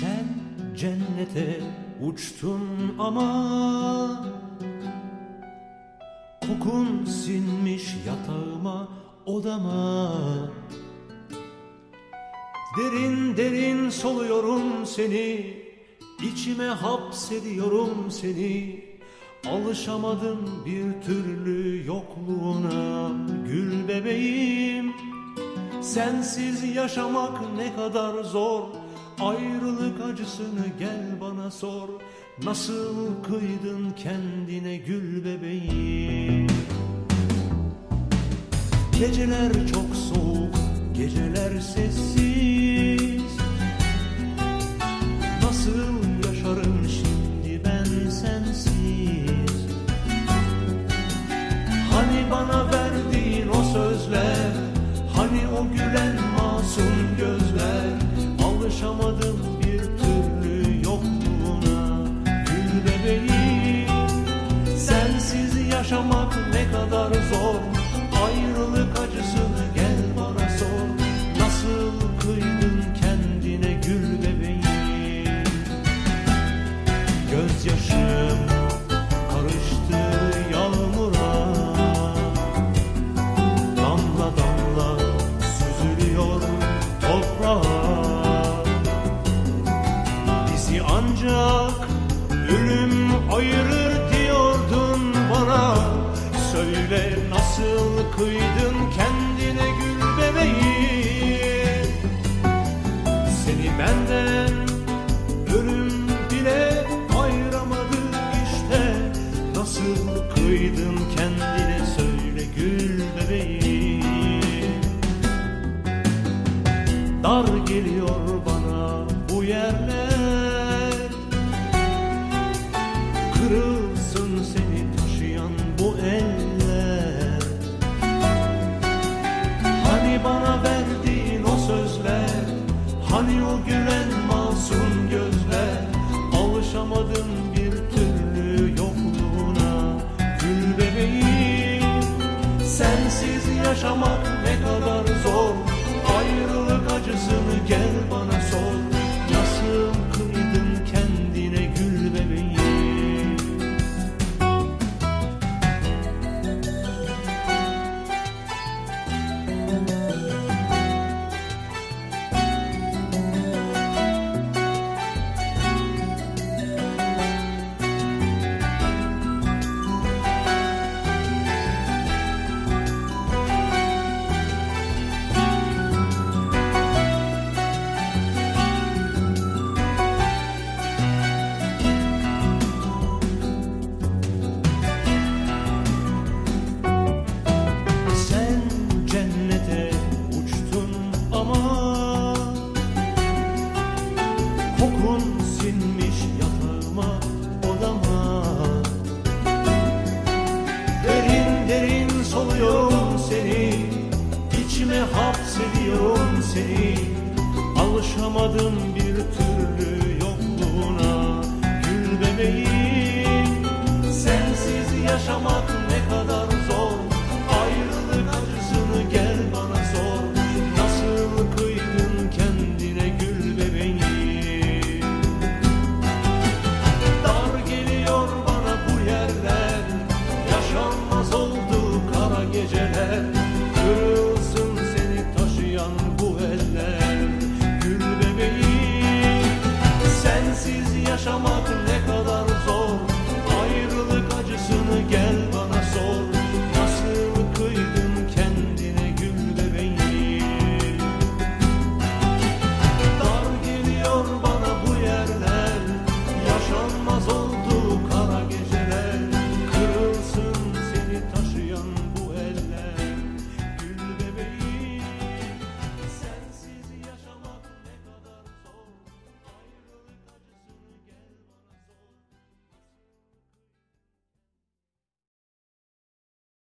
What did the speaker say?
Sen cennete uçtun ama Kokun sinmiş yatağıma odama. Derin derin soluyorum seni içime hapsediyorum seni. Alışamadım bir türlü yokluğuna Gül bebeğim. Sensiz yaşamak ne kadar zor Ayrılık acısını gel bana sor. Nasıl kıydın kendine gül bebeğim? Geceler çok soğuk, geceler sessiz. Nasıl yaşarım şimdi ben sensiz? Hani bana verdiğin o sözler Hani o gülen yaşamak ne kadar zor. Ayrılık acısını Söyle nasıl kıydın kendine gül bebeğim? Seni benden ölüm bile ayıramadı işte. Nasıl kıydın kendine söyle gül bebeğim? Dar geliyor bana bu yerler. Kırılsın Hani o gülen masum gözler Alışamadım bir türlü yokluğuna. Gül bebeğim Sensiz yaşamak ne kadar zor. Ayrılık acısını gel hapsediyorum seni. Alışamadım bir